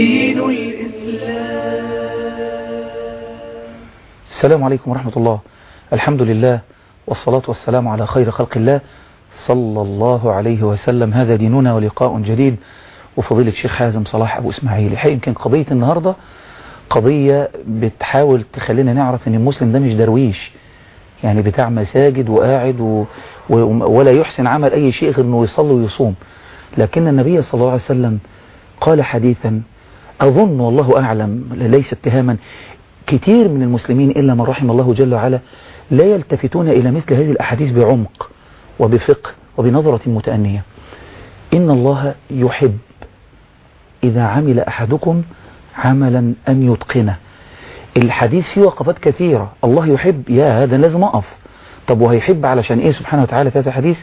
دين الإسلام. السلام عليكم ورحمة الله. الحمد لله والصلاة والسلام على خير خلق الله صلى الله عليه وسلم. هذا ديننا ولقاء جديد. وفضيلة الشيخ حازم صلاح أبو إسماعيل. الحقيقة يمكن قضية النهاردة قضية بتحاول تخلينا نعرف أن المسلم ده مش درويش. يعني بتاع مساجد وقاعد و... و... ولا يحسن عمل أي شيء غير أنه يصلي ويصوم. لكن النبي صلى الله عليه وسلم قال حديثا أظن والله أعلم ليس اتهاما كتير من المسلمين إلا من رحم الله جل وعلا لا يلتفتون إلى مثل هذه الأحاديث بعمق وبفقه وبنظرة متأنية. إن الله يحب إذا عمل أحدكم عملا أن يتقنه. الحديث فيه وقفات كثيرة. الله يحب يا هذا لازم أقف. طب وهيحب علشان إيه سبحانه وتعالى في هذا الحديث؟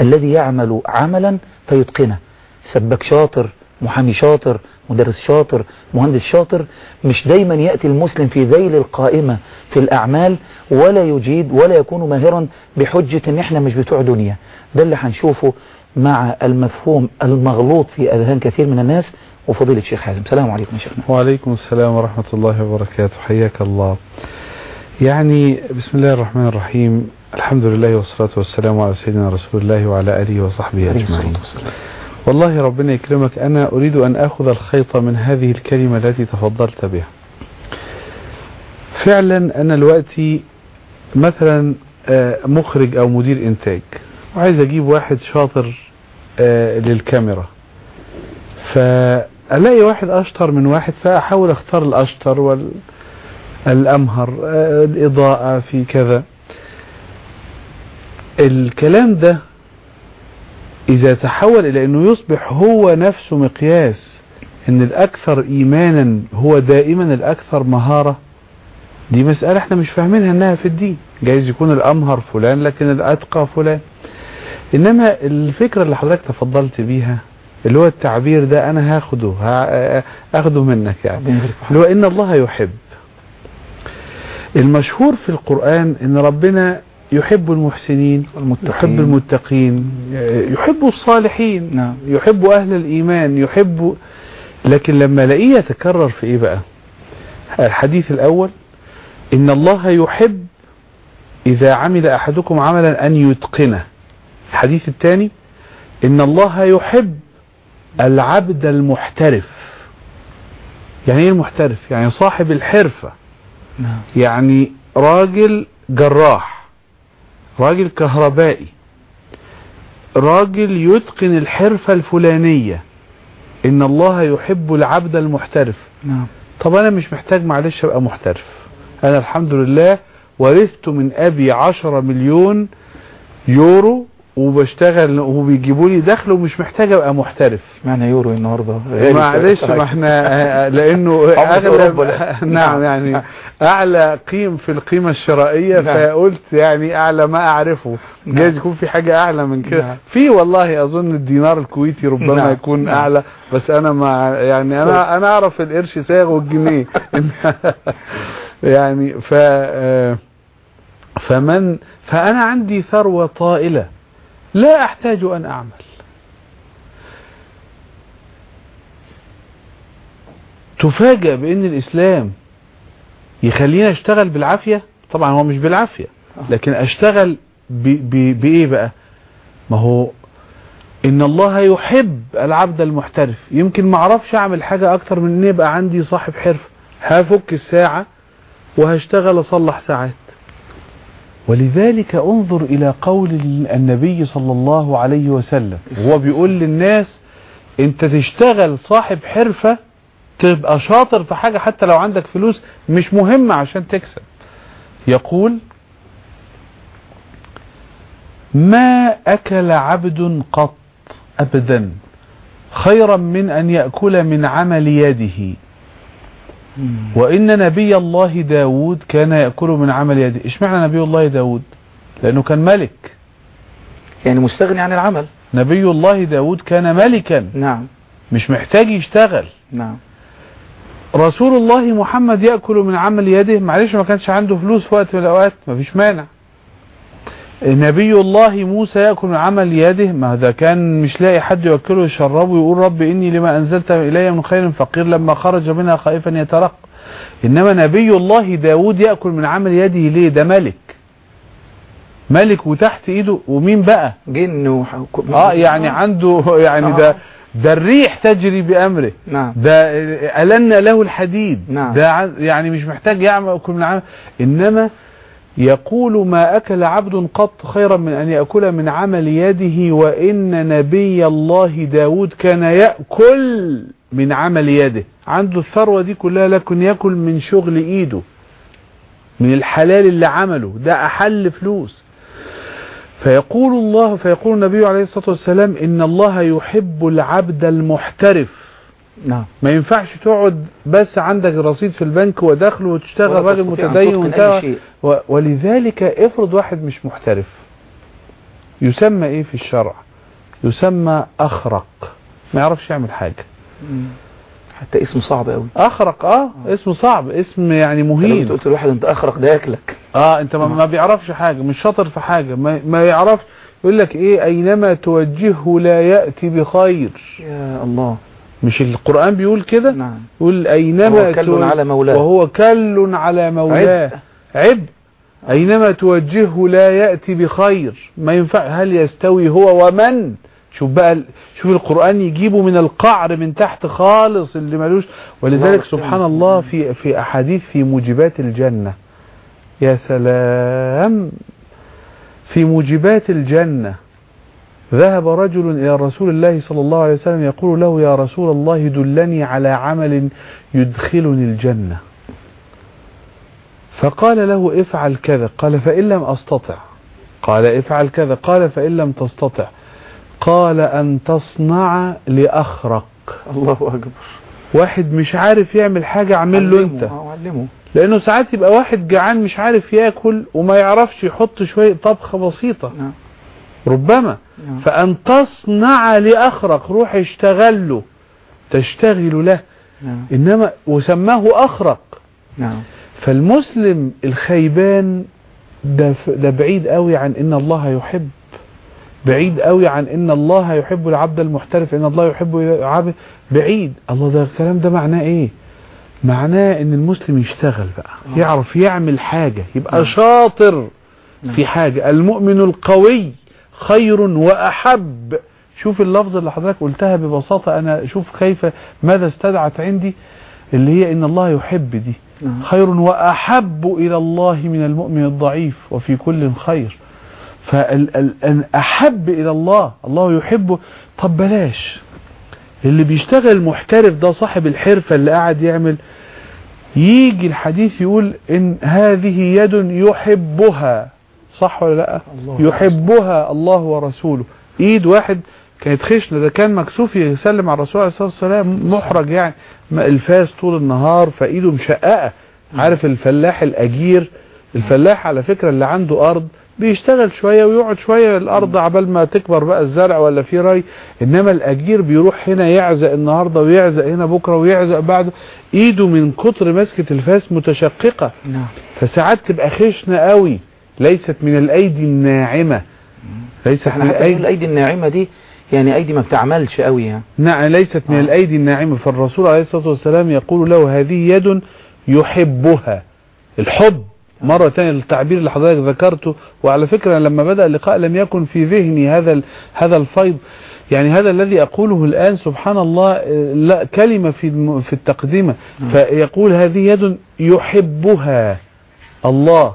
الذي يعمل عملا فيتقنه. سبك شاطر محامي شاطر مدرس شاطر مهندس شاطر مش دايما يأتي المسلم في ذيل القائمة في الأعمال ولا يجيد ولا يكون ماهرا بحجة إن إحنا مش بتوع دنيا. ده اللي هنشوفه مع المفهوم المغلوط في أذهان كثير من الناس وفضيلة الشيخ حازم. السلام عليكم يا شيخنا. وعليكم السلام ورحمة الله وبركاته. حياك الله. يعني بسم الله الرحمن الرحيم. الحمد لله والصلاة والسلام على سيدنا رسول الله وعلى آله وصحبه أجمعين. والله ربنا يكرمك. أنا أريد أن أخذ الخيط من هذه الكلمة التي تفضلت بها. فعلا أنا دلوقتي مثلا آه، مخرج أو مدير إنتاج وعايز أجيب واحد شاطر آه، للكاميرا. فألاقي واحد أشطر من واحد فأحاول أختار الأشطر والأمهر آه، الإضاءة في كذا. الكلام ده إذا تحول إلى أنه يصبح هو نفسه مقياس أن الأكثر إيمانا هو دائما الأكثر مهارة دي مسألة إحنا مش فاهمينها أنها في الدين. جايز يكون الأمهر فلان لكن الأتقى فلان. إنما الفكرة اللي حضرتك تفضلت بيها اللي هو التعبير ده أنا هاخده ها- أخده منك يعني. اللي هو إن الله يحب. المشهور في القرآن إن ربنا يحب المحسنين. يحب المتقين يحب الصالحين نعم. يحب أهل الإيمان يحب لكن لما الاقيه يتكرر في إيه بقى؟ الحديث الأول إن الله يحب إذا عمل أحدكم عملا أن يتقنه. الحديث الثاني إن الله يحب العبد المحترف. يعني إيه المحترف؟ يعني صاحب الحرفة. نعم. يعني راجل جراح. راجل كهربائي. راجل يتقن الحرفة الفلانية. إن الله يحب العبد المحترف. نعم. طب أنا مش محتاج معلش أبقى محترف. أنا الحمد لله ورثت من أبي عشرة مليون يورو وبشتغل وبيجيبوا لي دخل ومش محتاج أبقى محترف معنى يورو النهاردة غالي معلش. ما إحنا لأنه اغلب. نعم نعم. يعني أعلى قيم في القيمة الشرائية نعم. فقلت يعني أعلى ما أعرفه نعم. جايز يكون في حاجة أعلى من نعم. كده في والله أظن الدينار الكويتي ربما نعم. يكون نعم. أعلى بس أنا ما يعني أنا أنا أعرف القرش ساغ والجنيه يعني ف آه، فمن فأنا عندي ثروة طائلة لا أحتاج أن أعمل. تفاجأ بأن الإسلام يخليني أشتغل بالعافية؟ طبعا هو مش بالعافية لكن أشتغل بإيه بقى؟ ما هو إن الله يحب العبد المحترف. يمكن ما أعرفش أعمل حاجة أكتر من إن يبقى عندي صاحب حرفة هفك الساعة وهشتغل أصلح ساعات. ولذلك انظر إلى قول النبي صلى الله عليه وسلم هو بيقول للناس انت تشتغل صاحب حرفة تبقى شاطر في حاجة حتى لو عندك فلوس مش مهمة عشان تكسب. يقول ما أكل عبد قط أبدا خيرا من أن يأكل من عمل يده وإن نبي الله داود كان يأكل من عمل يده إيش معنى نبي الله داود؟ لأنه كان ملك. يعني مستغني عن العمل. نبي الله داود كان ملكا. نعم. مش محتاج يشتغل. نعم. رسول الله محمد يأكل من عمل يده. معلش ما كانش عنده فلوس في وقت من الأوقات. ما فيش مانع. نبي الله موسى يأكل من عمل يده؟ ما ده كان مش لاقي حد يوكله يشربه ويقول رب إني لما أنزلت إلي من خير فقير لما خرج منها خائفا يترق. إنما نبي الله داود يأكل من عمل يده ليه؟ ده ملك. ملك وتحت إيده. ومين بقى؟ جن وح... آه يعني عنده يعني آه. ده ده الريح تجري بأمره. نعم. ده ألن له الحديد. نعم. ده يعني مش محتاج يعمل كل من عمل. إنما يقول ما أكل عبد قط خيرا من أن يأكل من عمل يده وإن نبي الله داود كان يأكل من عمل يده. عنده الثروة دي كلها لكن يأكل من شغل إيده من الحلال اللي عمله ده أحل فلوس. فيقول الله فيقول النبي عليه الصلاة والسلام إن الله يحب العبد المحترف. نعم. ما ينفعش تقعد بس عندك رصيد في البنك ودخل وتشتغل راجل متدين وانت. و- ولذلك افرض واحد مش محترف. يسمى إيه في الشرع؟ يسمى أخرق. ما يعرفش يعمل حاجة. مم. حتى اسمه صعب قوي أخرق آه اسمه صعب. اسم يعني مهين. قلت لواحد أنت أخرق ده ياكلك. آه أنت ما, ما بيعرفش حاجة مش شاطر في حاجة. ما, ما يعرف يقول لك إيه أينما توجهه لا يأتي بخير. يا الله. مش القرآن بيقول كده؟ نعم. يقول أينما وهو كل على مولاه. وهو كل على مولاه. عبء. أينما توجهه لا يأتي بخير. ما ينفع هل يستوي هو ومن؟ شوف بقى شوف القرآن يجيبه من القعر من تحت خالص اللي ملوش ولذلك سبحان. الله في في أحاديث في موجبات الجنة. يا سلام. في موجبات الجنة. ذهب رجل إلى رسول الله صلى الله عليه وسلم يقول له يا رسول الله دلني على عمل يدخلني الجنة. فقال له افعل كذا. قال فإن لم أستطع. قال افعل كذا. قال فإن لم تستطع. قال أن تصنع لأخرق. الله أكبر. واحد مش عارف يعمل حاجة اعمل له علمه. أنت. آه علمه. لأنه ساعات يبقى واحد جعان مش عارف ياكل وما يعرفش يحط شوية طبخة بسيطة. نعم. ربما. نعم. فأن تصنع لأخرق روح اشتغل له تشتغل له. نعم. إنما وسماه أخرق. نعم. فالمسلم الخيبان ده, ده بعيد قوي عن إن الله يحب. بعيد قوي عن إن الله يحب العبد المحترف إن الله يحب العبد. بعيد. الله ده الكلام ده معناه إيه؟ معناه إن المسلم يشتغل بقى. آه. يعرف يعمل حاجة يبقى. شاطر. في حاجة. المؤمن القوي خير وأحب. شوف اللفظ اللي حضرتك قلتها ببساطة أنا شوف كيف ماذا استدعت عندي اللي هي إن الله يحب دي. نعم. خير وأحب إلى الله من المؤمن الضعيف وفي كل خير. فأحب إلى الله الله يحبه. طب بلاش. اللي بيشتغل محترف ده صاحب الحرفة اللي قاعد يعمل يجي الحديث يقول إن هذه يد يحبها. صح ولا لا؟ الله يحبها الله ورسوله. إيد واحد كانت خشنة ده كان مكسوف يسلم على الرسول عليه الصلاة والسلام محرج يعني. الفاس طول النهار فإيده مشققة. عارف الفلاح الأجير؟ الفلاح على فكرة اللي عنده أرض بيشتغل شوية ويقعد شوية الأرض عبال ما تكبر بقى الزرع ولا في ري. إنما الأجير بيروح هنا يعزق النهاردة ويعزق هنا بكرة ويعزق بعده. إيده من كتر مسكة الفاس متشققة. نعم. فساعات تبقى خشنة قوي. ليست من الأيدي الناعمة. ليست إحنا من الايدي الأيدي الناعمة دي يعني أيدي ما بتعملش قوي يعني. نعم ليست من آه. الأيدي الناعمة. فالرسول عليه الصلاة والسلام يقول له هذه يد يحبها. الحب. مرة تانية التعبير اللي حضرتك ذكرته. وعلى فكرة لما بدأ اللقاء لم يكن في ذهني هذا هذا الفيض. يعني هذا الذي أقوله الآن سبحان الله آه، لا كلمة في في التقدمة نعم. فيقول هذه يد يحبها. الله.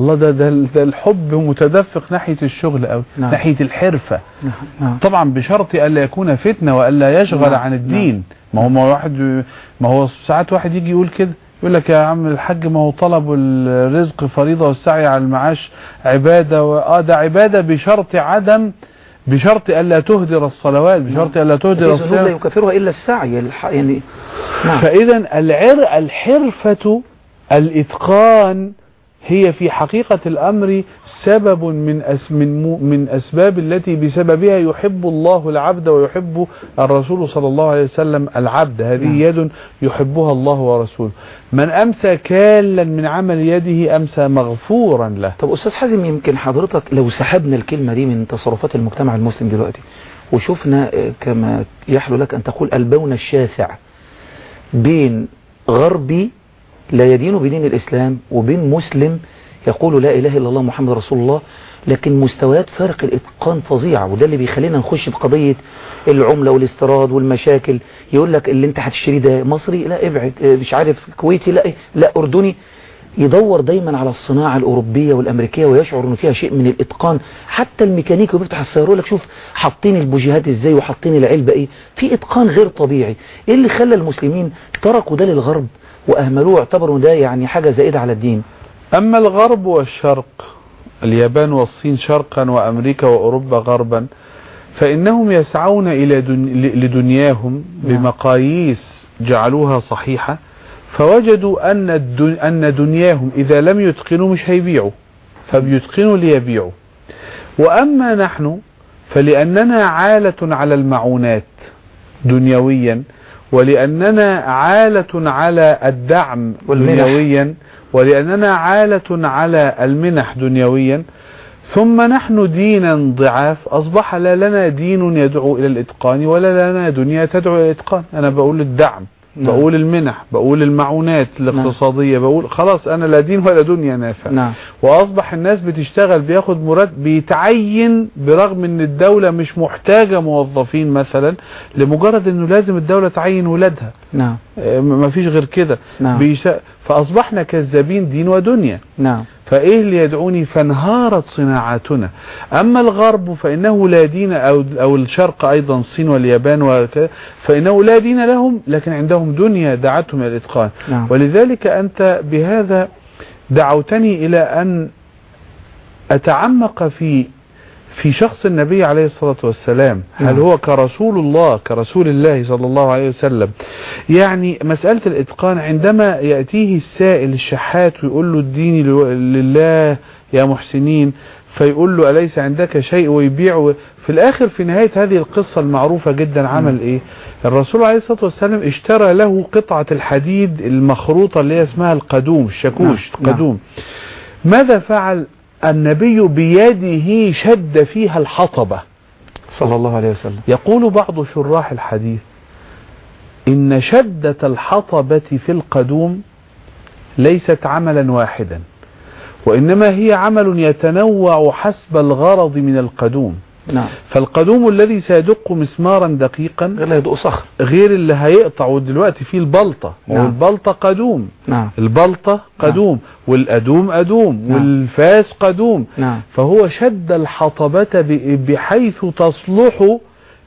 الله ده, ده, ده الحب متدفق ناحية الشغل أو نعم. ناحية الحرفة. نعم نعم. طبعا بشرط ألا يكون فتنة وألا يشغل نعم. عن الدين. ما هو ما هو واحد ما هو ساعات واحد يجي يقول كده يقول لك يا عم الحاج ما هو طلب الرزق فريضة والسعي على المعاش عبادة و... آه ده عبادة بشرط عدم بشرط ألا تهدر الصلوات بشرط ألا تهدر في ذنوب لا يكفرها إلا السعي الح... يعني نعم. فإذا العر الحرفة الإتقان هي في حقيقة الأمر سبب من من أسباب التي بسببها يحب الله العبد ويحب الرسول صلى الله عليه وسلم العبد. هذه نعم. يد يحبها الله ورسوله. من أمسى كالا من عمل يده أمسى مغفورا له. طب أستاذ حازم يمكن حضرتك لو سحبنا الكلمة دي من تصرفات المجتمع المسلم دلوقتي وشفنا آه، كما يحلو لك أن تقول البون الشاسع بين غربي لا يدين بدين الإسلام وبين مسلم يقول لا إله إلا الله محمد رسول الله لكن مستويات فرق الإتقان فظيعة وده اللي بيخلينا نخش بقضية العملة والاستيراد والمشاكل. يقول لك اللي انت هتشتريه ده مصري؟ لا ابعد آه مش عارف كويتي؟ لا لا أردني. يدور دايما على الصناعة الأوروبية والأمريكية ويشعر أنه فيها شيء من الإتقان. حتى الميكانيكي وبيفتح السيارة لك شوف حاطين البوجيهات إزاي وحاطين العلبة إيه؟ في إتقان غير طبيعي. إيه اللي خلى المسلمين تركوا ده للغرب؟ وأهملوه واعتبروا ده يعني حاجة زائدة على الدين أما الغرب والشرق اليابان والصين شرقا وأمريكا وأوروبا غربا فإنهم يسعون إلى دن... لدنياهم نعم. بمقاييس جعلوها صحيحة فوجدوا أن, الدن... أن دنياهم إذا لم يتقنوا مش هيبيعوا فبيتقنوا ليبيعوا وأما نحن فلأننا عالة على المعونات دنيويا ولأننا عالة على الدعم والمنح. دنيويا ولأننا عالة على المنح دنيويا. ثم نحن دينا ضعاف أصبح لا لنا دين يدعو إلى الإتقان ولا لنا دنيا تدعو إلى الإتقان. أنا بقول الدعم. نعم. بقول المنح بقول المعونات الاقتصادية بقول خلاص أنا لا دين ولا دنيا نافع. نعم. وأصبح الناس بتشتغل بياخد مرتب بيتعين برغم إن الدولة مش محتاجة موظفين مثلا لمجرد إنه لازم الدولة تعين ولادها. نعم. م- مفيش غير كده. نعم. بيش... فأصبحنا كذابين دين ودنيا. نعم. فإيه اللي يدعوني؟ فانهارت صناعاتنا أما الغرب فإنه لا دين أو أو الشرق أيضا الصين واليابان وك... فإنه لا دين لهم لكن عندهم دنيا دعتهم إلى الإتقان. نعم. ولذلك أنت بهذا دعوتني إلى أن أتعمق في في شخص النبي عليه الصلاة والسلام هل نعم. هو كرسول الله كرسول الله صلى الله عليه وسلم؟ يعني مسألة الإتقان عندما يأتيه السائل الشحات ويقول له لو- لله يا محسنين فيقول له أليس عندك شيء ويبيع في الآخر في نهاية هذه القصة المعروفة جدا عمل إيه؟ الرسول عليه الصلاة والسلام اشترى له قطعة الحديد المخروطة اللي هي اسمها القدوم الشاكوش نعم. القدوم ماذا فعل النبي بيده شد فيها الحطبة. صلى الله عليه وسلم. يقول بعض شراح الحديث إن شدة الحطبة في القدوم ليست عملا واحدا وإنما هي عمل يتنوع حسب الغرض من القدوم. نعم. فالقدوم الذي سيدق مسمارا دقيقا غير يدق صخر. غير اللي هيقطع دلوقتي فيه البلطة. نعم. والبلطة قدوم. نعم. البلطة قدوم. والأدوم أدوم. نعم. والفاس قدوم. نعم. فهو شد الحطبة بحيث تصلح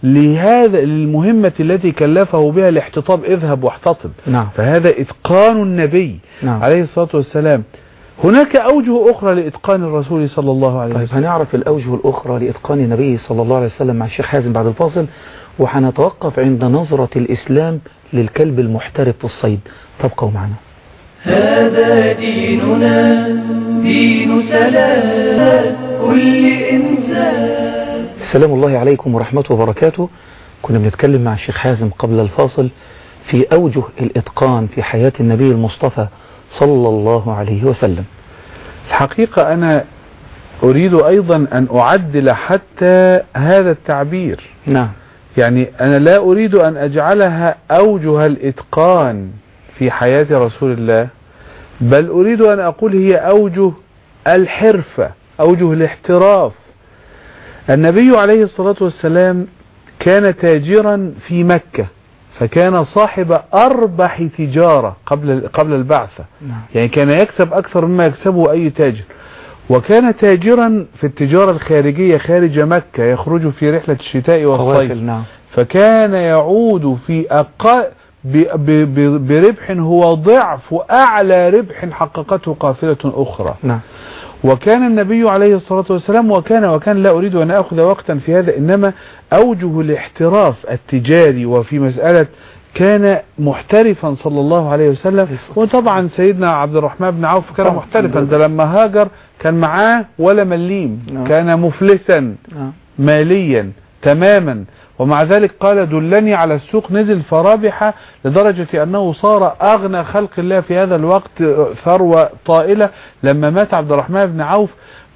لهذا للمهمة التي كلفه بها الاحتطاب. اذهب واحتطب. نعم. فهذا إتقان النبي نعم. عليه الصلاة والسلام. هناك أوجه أخرى لإتقان الرسول صلى الله عليه طيب وسلم. هنعرف الأوجه الأخرى لإتقان النبي صلى الله عليه وسلم مع الشيخ حازم بعد الفاصل وحنتوقف عند نظرة الإسلام للكلب المحترف في الصيد. تبقوا معنا. هذا ديننا دين سلام كل إنسان. السلام الله عليكم ورحمة وبركاته. كنا بنتكلم مع الشيخ حازم قبل الفاصل في أوجه الإتقان في حياة النبي المصطفى صلى الله عليه وسلم. الحقيقة أنا أريد أيضا أن أعدل حتى هذا التعبير. نعم. يعني أنا لا أريد أن أجعلها أوجه الإتقان في حياة رسول الله بل أريد أن أقول هي أوجه الحرفة أوجه الاحتراف. النبي عليه الصلاة والسلام كان تاجرا في مكة. فكان صاحب أربح تجارة قبل قبل البعثة. نعم. يعني كان يكسب أكثر مما يكسبه أي تاجر. وكان تاجرا في التجارة الخارجية خارج مكة يخرج في رحلة الشتاء والصيف. نعم. فكان يعود في أقل ب- ب- ب- بربح هو ضعف أعلى ربح حققته قافلة أخرى. نعم. وكان النبي عليه الصلاة والسلام وكان وكان لا أريد أن أخذ وقتا في هذا إنما أوجه الاحتراف التجاري وفي مسألة كان محترفا صلى الله عليه وسلم وطبعا سيدنا عبد الرحمن بن عوف كان. محترفا ده لما هاجر كان معاه ولا مليم نعم. كان مفلسا نعم. ماليا تماما ومع ذلك قال دلني على السوق نزل فرابح لدرجة أنه صار أغنى خلق الله في هذا الوقت ثروة طائلة لما مات عبد الرحمن بن عوف.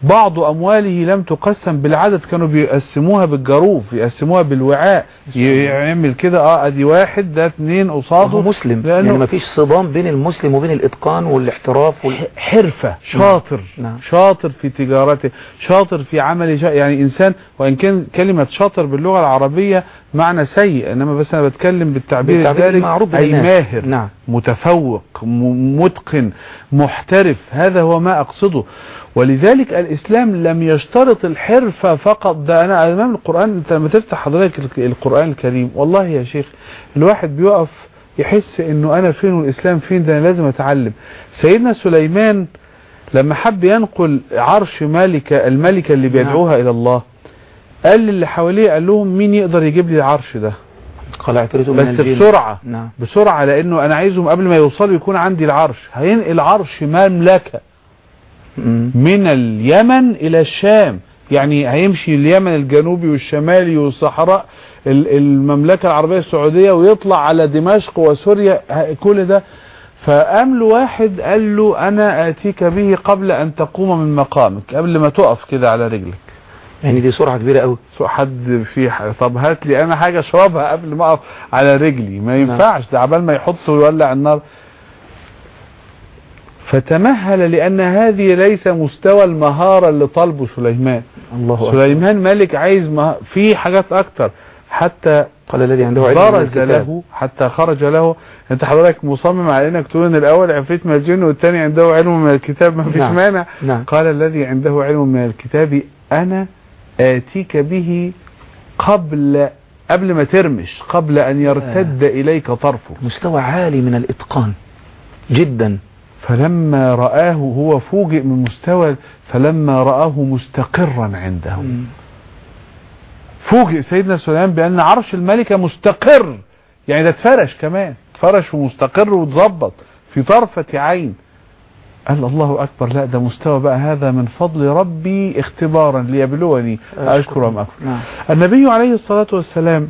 بعض أمواله لم تقسم بالعدد كانوا بيقسموها بالجروف يقسموها بالوعاء. يعمل كده آه أدي واحد ده اتنين قصاده. هو مسلم لأنه يعني ما فيش صدام بين المسلم وبين الإتقان والاحتراف وال... حرفة شاطر نعم. شاطر في تجارته شاطر في عمله شا... يعني إنسان وإن كان كلمة شاطر باللغة العربية معنى سيء إنما بس أنا بتكلم بالتعبير, بالتعبير الدارج أي. ماهر نعم. متفوق متقن محترف. هذا هو ما أقصده. ولذلك الإسلام لم يشترط الحرفة فقط. ده أنا أمام القرآن أنت لما تفتح حضرتك القرآن الكريم والله يا شيخ الواحد بيقف يحس إنه أنا فين والإسلام فين ده أنا لازم أتعلم. سيدنا سليمان لما حب ينقل عرش ملكة الملكة اللي بيدعوها إلى الله قال للي حواليه قال لهم مين يقدر يجيب لي العرش ده؟ بس. بسرعة نعم. بسرعة لأنه أنا عايزهم قبل ما يوصلوا يكون عندي العرش. هينقل عرش مملكة. مم. من اليمن إلى الشام. يعني هيمشي اليمن الجنوبي والشمالي والصحراء ال- المملكة العربية السعودية ويطلع على دمشق وسوريا كل ده. فقام له واحد قال له أنا آتيك به قبل أن تقوم من مقامك قبل ما تقف كده على رجلك. يعني دي سرعة كبيرة قوي حد في ح- طب هات لي أنا حاجة أشربها قبل ما أقف على رجلي. ما ينفعش ده عبال ما يحط ويولع النار. فتمهل لأن هذه ليس مستوى المهارة اللي طالبه سليمان. الله سليمان ملك عايز مه... في حاجات أكتر. حتى قال الذي عنده علم من برز. له حتى خرج له. أنت حضرتك مصمم على انك تقول إن الأول عفريت من الجن والثاني عنده علم من الكتاب. ما فيش نعم. مانع. نعم. قال الذي عنده علم من الكتاب أنا آتيك به قبل قبل ما ترمش قبل أن يرتد إليك طرفه مستوى عالي من الإتقان. جدا. فلما رآه هو فوجئ من مستوى فلما رآه مستقرا عنده فوجئ سيدنا سليمان بأن عرش الملكة مستقر. يعني ده اتفرش كمان. اتفرش ومستقر واتظبط في طرفة عين. قال الله أكبر لا ده مستوى بقى هذا من فضل ربي اختبارا ليبلوني. أشكر أم أكفر نعم. النبي عليه الصلاة والسلام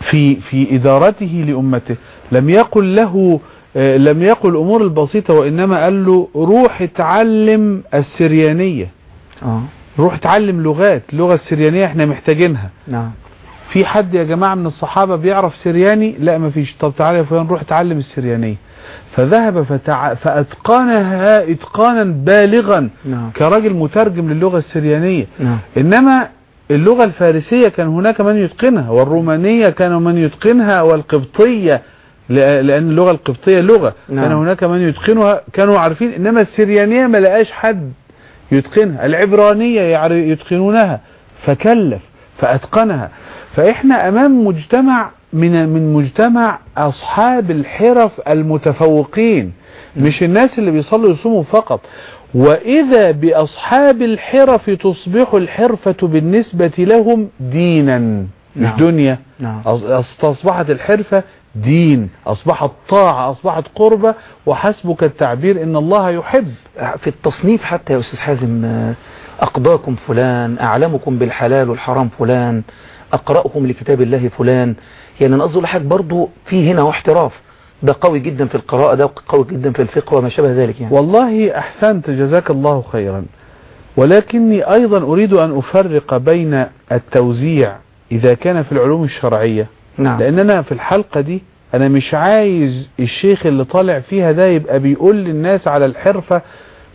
في في إدارته لأمته لم يقل له لم يقل الأمور البسيطة وإنما قال له روح اتعلم السريانية. آه. روح اتعلم لغات اللغة السريانية إحنا محتاجينها. نعم. في حد يا جماعة من الصحابة بيعرف سرياني؟ لا ما فيش. طب تعالى يا فلان روح اتعلم السريانية. فذهب فتع... فأتقنها إتقانا بالغا نعم. كراجل مترجم للغة السريانية. نعم. إنما اللغة الفارسية كان هناك من يتقنها والرومانية كان من يتقنها والقبطية لأن اللغة القبطية لغة. نعم. كان هناك من يتقنها كانوا عارفين إنما السريانية ما لقاش حد يتقنها العبرانية يعر- يتقنونها. فكلف فأتقنها. فإحنا أمام مجتمع من من مجتمع أصحاب الحرف المتفوقين. مش الناس اللي بيصلوا يصوموا فقط. وإذا بأصحاب الحرف تصبح الحرفة بالنسبة لهم دينا مش نعم. دنيا. نعم. أص- أصبحت الحرفة دين أصبحت طاعة أصبحت قربة وحسبك التعبير إن الله يحب. في التصنيف حتى يا أستاذ حازم أقضاكم فلان أعلمكم بالحلال والحرام فلان أقرأكم لكتاب الله فلان. يعني أنا قصدي برضو في هنا احتراف. ده قوي جدا في القراءة ده قوي جدا في الفقه وما شابه ذلك يعني. والله أحسنت جزاك الله خيرا. ولكني أيضا أريد أن أفرق بين التوزيع إذا كان في العلوم الشرعية نعم لأن أنا في الحلقة دي أنا مش عايز الشيخ اللي طالع فيها ده يبقى بيقول للناس على الحرفة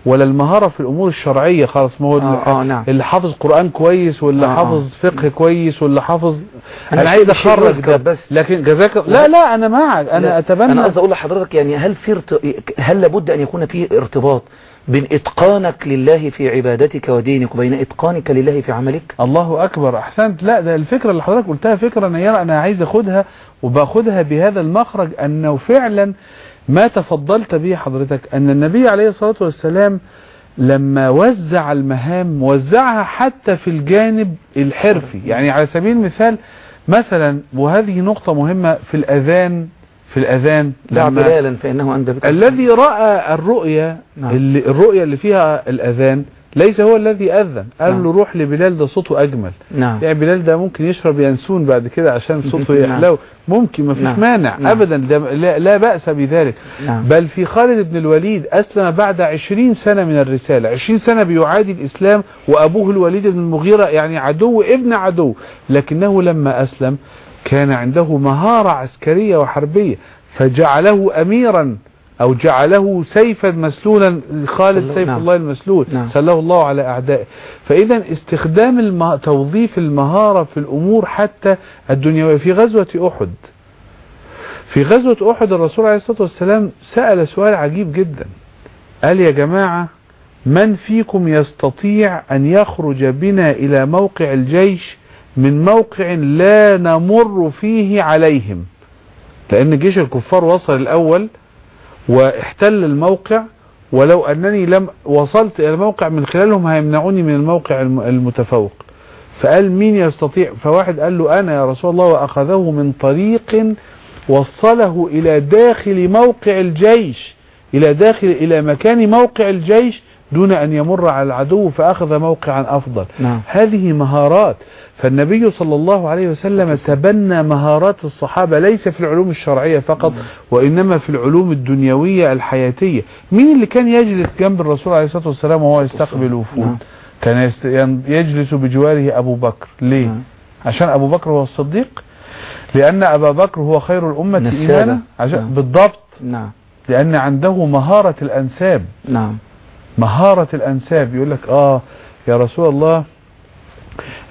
ولا المهارة في الأمور الشرعية خلاص ما هو آه، آه، نعم. اللي حافظ قرآن كويس واللي آه، آه. حافظ فقه كويس واللي حافظ أنا أنا عايز يذكر ده بس. لكن جزاك لا لا أنا معك أنا لا، أتبنى أنا قصدي أقول لحضرتك يعني هل في. هل لابد أن يكون في ارتباط بين إتقانك لله في عبادتك ودينك وبين إتقانك لله في عملك؟ الله أكبر أحسنت. لا ده الفكرة اللي حضرتك قلتها فكرة أنا أنا عايز أخدها وباخدها بهذا المخرج أنه فعلا ما تفضلت به حضرتك أن النبي عليه الصلاة والسلام لما وزع المهام وزعها حتى في الجانب الحرفي. يعني على سبيل المثال مثلا وهذه نقطة مهمة في الأذان في الأذان دع لما بلالا فإنه أندى بك الذي رأى الرؤية نعم. اللي الرؤية اللي فيها الأذان ليس هو الذي أذن. قال نعم. له روح لبلال ده صوته أجمل. نعم. يعني بلال ده ممكن يشرب ينسون بعد كده عشان صوته نعم. يحلو ممكن ما فيش نعم. مانع. نعم. أبدا. ده لا, لا بأس بذلك. نعم. بل في خالد بن الوليد أسلم بعد عشرين سنة من الرسالة. عشرين سنة بيعادي الإسلام وأبوه الوليد بن المغيرة يعني عدو ابن عدو. لكنه لما أسلم كان عنده مهارة عسكرية وحربية فجعله أميرا أو جعله سيفا مسلولا خالد. سيف نعم. الله المسلول نعم. سله الله على أعدائه فإذا استخدام المه... توظيف المهارة في الأمور حتى الدنيوية في غزوة أحد في غزوة أحد الرسول عليه الصلاة والسلام سأل سؤال عجيب جدا قال يا جماعة من فيكم يستطيع أن يخرج بنا إلى موقع الجيش من موقع لا نمر فيه عليهم. لأن جيش الكفار وصل الأول واحتل الموقع ولو أنني لم وصلت إلى الموقع من خلالهم هيمنعوني من الموقع الم- المتفوق. فقال مين يستطيع؟ فواحد قال له أنا يا رسول الله وأخذه من طريق وصله إلى داخل موقع الجيش إلى داخل إلى مكان موقع الجيش دون أن يمر على العدو فأخذ موقعا أفضل. نعم. هذه مهارات. فالنبي صلى الله عليه وسلم تبنى مهارات الصحابة ليس في العلوم الشرعية فقط وإنما في العلوم الدنيوية الحياتية. مين اللي كان يجلس جنب الرسول عليه الصلاة والسلام وهو يستقبل نعم. وفود؟ كان يست... ين- يجلس بجواره أبو بكر. ليه؟ نعم. عشان أبو بكر هو الصديق؟ لأن أبا بكر هو خير الأمة. إيمانا؟ عشان نعم. بالضبط. نعم. لأن عنده مهارة الأنساب. نعم. مهارة الأنساب يقول لك آه يا رسول الله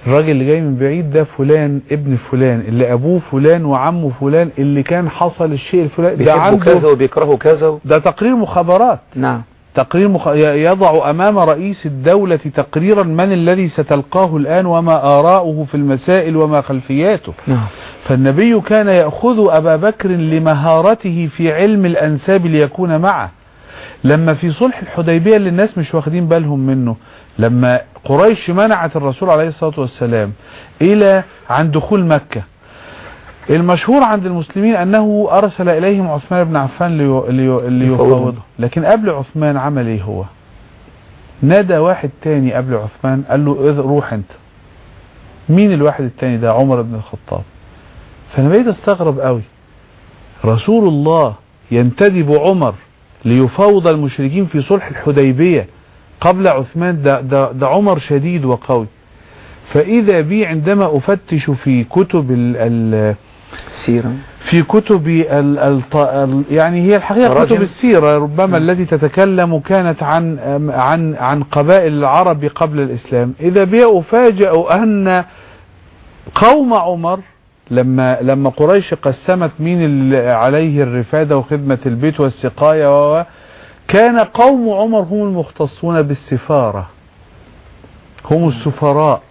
الراجل اللي جاي من بعيد ده فلان ابن فلان اللي أبوه فلان وعمه فلان اللي كان حصل الشيء الفلاني ده بيحبوا كذا عنده وبيكرهوا كذا ده تقرير مخابرات. نعم. تقرير مخ... يضع أمام رئيس الدولة تقريرا من الذي ستلقاه الآن وما آراؤه في المسائل وما خلفياته. نعم. فالنبي كان يأخذ أبا بكر لمهارته في علم الأنساب ليكون معه. لما في صلح الحديبية اللي الناس مش واخدين بالهم منه لما قريش منعت الرسول عليه الصلاة والسلام إلى عن دخول مكة. المشهور عند المسلمين أنه أرسل إليهم عثمان بن عفان لي- لي- ليفاوضه. لكن قبل عثمان عمل إيه هو. نادى واحد تاني قبل عثمان قال له روح أنت. مين الواحد التاني ده؟ عمر بن الخطاب. فأنا بقيت أستغرب قوي. رسول الله ينتدب عمر ليفاوض المشركين في صلح الحديبية قبل عثمان ده, ده, ده عمر شديد وقوي فإذا بي عندما أفتش في كتب ال ال سيرة في كتب ال ال يعني هي الحقيقة. كتب السيرة ربما نعم. التي تتكلم كانت عن عن عن قبائل العرب قبل الإسلام إذا بي أفاجأ أن قوم عمر لما لما قريش قسمت مين اللي عليه الرفادة وخدمة البيت والسقاية و كان قوم عمر هم المختصون بالسفارة. هم السفراء.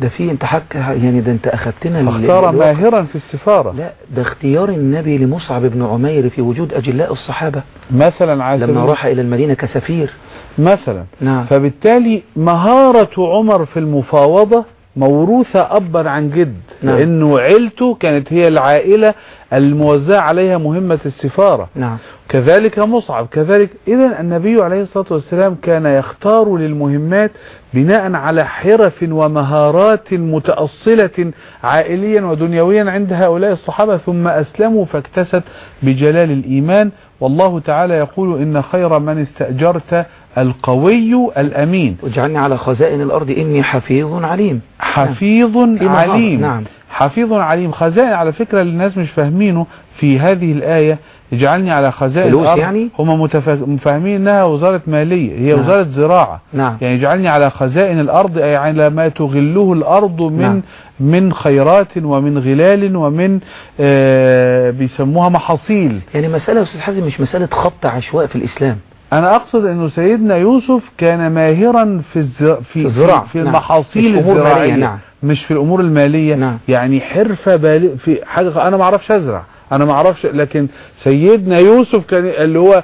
ده في انت حك يعني ده انت فاختار للواقع. ماهرا في السفارة. لا ده اختيار النبي لمصعب بن عمير في وجود أجلاء الصحابة. مثلا على لما راح إلى المدينة كسفير. مثلا. نعم. فبالتالي مهارة عمر في المفاوضة موروثة أبا عن جد نعم. لأنه عيلته كانت هي العائلة الموزعة عليها مهمة السفارة. نعم. كذلك مصعب. كذلك إذا النبي عليه الصلاة والسلام كان يختار للمهمات بناء على حرف ومهارات متأصلة عائليا ودنيويا عند هؤلاء الصحابة ثم أسلموا فاكتست بجلال الإيمان. والله تعالى يقول إن خير من استأجرت القوي الأمين. واجعلني على خزائن الأرض إني حفيظ عليم. حفيظ في مهارة. عليم. نعم. حفيظ عليم. خزائن على فكرة الناس مش فاهمينه في هذه الآية. اجعلني على خزائن فلوس الأرض. يعني؟ هم متفا- فاهمين إنها وزارة مالية. هي نعم. وزارة زراعة. نعم. يعني اجعلني على خزائن الأرض أي على ما تغله الأرض من نعم. من خيرات ومن غلال ومن آه بيسموها محاصيل. يعني مسألة يا أستاذ حازم مش مسألة خط عشواء في الإسلام. أنا أقصد أنه سيدنا يوسف كان ماهرا في الز... في الزراعة. في نعم. المحاصيل الزراعية نعم. مش في الأمور المالية نعم. يعني حرفة بالغ في حاجة أنا ما أعرفش أزرع أنا ما أعرفش لكن سيدنا يوسف كان اللي هو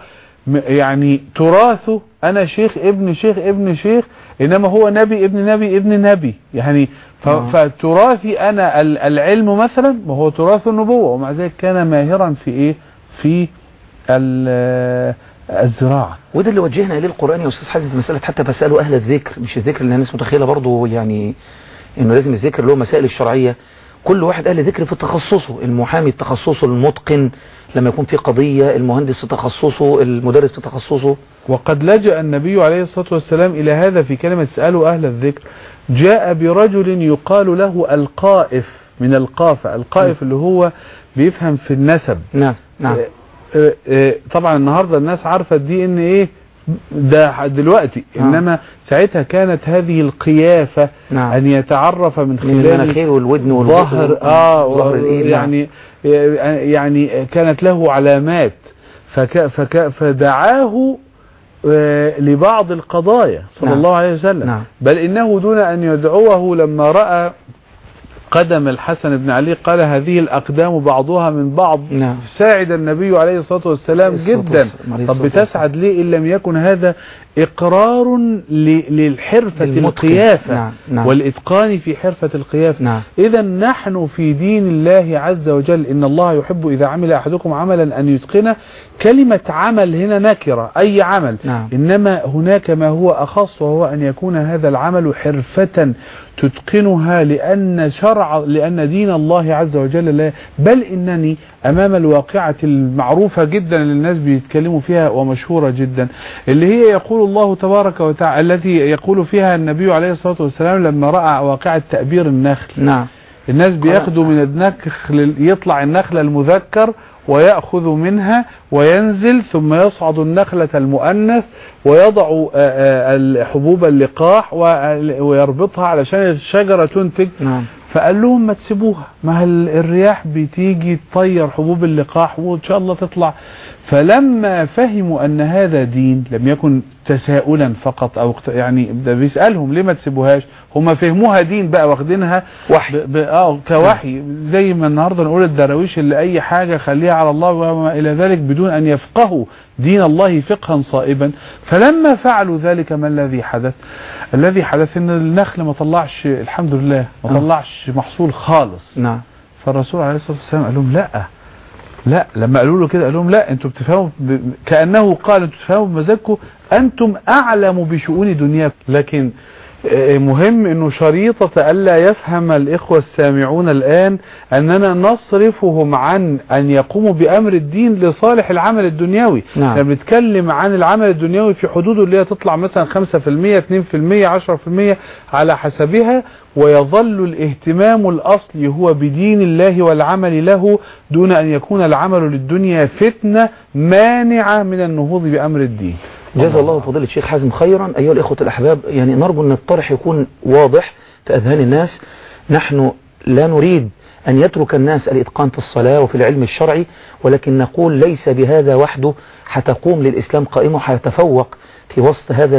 يعني تراثه أنا شيخ ابن شيخ ابن شيخ إنما هو نبي ابن نبي ابن نبي يعني ف... آه. فتراثي أنا ال- العلم مثلا وهو تراث النبوة ومع ذلك كان ماهرا في إيه في ال- الزراعة. وده اللي وجهنا إليه القرآن يا أستاذ حازم في مسألة حتى فاسألوا أهل الذكر مش الذكر اللي الناس متخيلة برضه يعني إنه لازم الذكر هو مسائل الشرعية. كل واحد أهل ذكر في تخصصه المحامي في تخصصه المتقن لما يكون في قضية المهندس في تخصصه المدرس في تخصصه. وقد لجأ النبي عليه الصلاة والسلام إلى هذا في كلمة اسألوا أهل الذكر. جاء برجل يقال له القائف من القافة القائف اللي هو بيفهم في النسب. نعم نعم. آه، طبعا النهاردة الناس عارفة دي إن إيه ده دلوقتي آه. إنما ساعتها كانت هذه القيافة نعم. أن يتعرف من خلال المناخير والودن والبق ظهر آه الإيد نعم. يعني يعني كانت له علامات فك فك فدعاه آه، لبعض القضايا صلى نعم. الله عليه وسلم نعم. بل إنه دون أن يدعوه لما رأى قدم الحسن بن علي قال هذه الأقدام بعضها من بعض نعم. ساعد النبي عليه الصلاة والسلام عليه الصلاة جدا والسلام. عليه طب. بتسعد ليه إن لم يكن هذا إقرار ل- للحرفة للمتقن. القيافة نعم. نعم. والإتقان في حرفة القيافة نعم. إذا نحن في دين الله عز وجل إن الله يحب إذا عمل أحدكم عملا أن يتقنه كلمة عمل هنا نكرة أي عمل نعم. إنما هناك ما هو أخص وهو أن يكون هذا العمل حرفة تتقنها لأن شرع لأن دين الله عز وجل لا بل إنني أمام الواقعة المعروفة جدا اللي الناس بيتكلموا فيها ومشهورة جدا اللي هي يقول الله تبارك وتعالى التي يقول فيها النبي عليه الصلاة والسلام لما رأى واقعة تأبير النخل. نعم. الناس بياخدوا من النخل يطلع النخلة المذكر ويأخذ منها وينزل ثم يصعد النخلة المؤنث ويضع الحبوب اللقاح ويربطها علشان الشجرة تنتج. نعم. فقال لهم ما تسيبوها. ما ال- الرياح بتيجي تطير حبوب اللقاح وإن شاء الله تطلع؟ فلما فهموا أن هذا دين لم يكن تساؤلا فقط أو يعني ده بيسألهم ليه ما تسيبوهاش؟ هم فهموها دين بقى واخدينها وحي. آه كوحي. زي ما النهارده نقول الدراويش اللي أي حاجة خليها على الله وما إلى ذلك بدون أن يفقهوا دين الله فقها صائبا. فلما فعلوا ذلك ما الذي حدث؟ الذي حدث إن النخل ما طلعش الحمد لله ما آه. طلعش محصول خالص. نعم. فالرسول عليه الصلاة والسلام قال لهم لا. لا لما قالوا له كده قال لهم لا أنتوا بتفهموا ب... كأنه قال أنتوا بتفهموا بمزاجكم أنتم أعلم بشؤون دنياكم. لكن مهم إنه شريطة ألا يفهم الإخوة السامعون الآن أننا نصرفهم عن أن يقوموا بأمر الدين لصالح العمل الدنيوي نعم. إحنا بنتكلم عن العمل الدنيوي في حدوده اللي هي تطلع مثلا 5% 2% 10% على حسبها ويظل الاهتمام الأصلي هو بدين الله والعمل له دون أن يكون العمل للدنيا فتنة مانعة من النهوض بأمر الدين جزا الله. فضيلة الشيخ حازم خيرا. أيها الإخوة الأحباب يعني نرجو أن الطرح يكون واضح في أذهان الناس. نحن لا نريد أن يترك الناس الإتقان في الصلاة وفي العلم الشرعي ولكن نقول ليس بهذا وحده. حتقوم للإسلام قائمة وحيتفوق في وسط هذا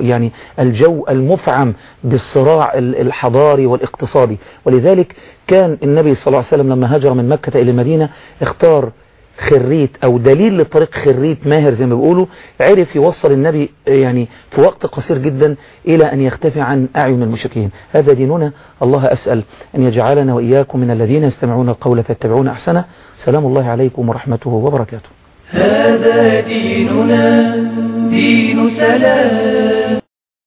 يعني الجو المفعم بالصراع ال- الحضاري والاقتصادي. ولذلك كان النبي صلى الله عليه وسلم لما هاجر من مكة إلى المدينة اختار خريت أو دليل للطريق خريت ماهر زي ما بيقولوا عرف يوصل النبي يعني في وقت قصير جدا إلى أن يختفي عن أعين المشركين. هذا ديننا الله أسأل أن يجعلنا وإياكم من الذين يستمعون القول فيتبعون أحسنه. سلام الله عليكم ورحمته وبركاته. هذا ديننا دين سلام.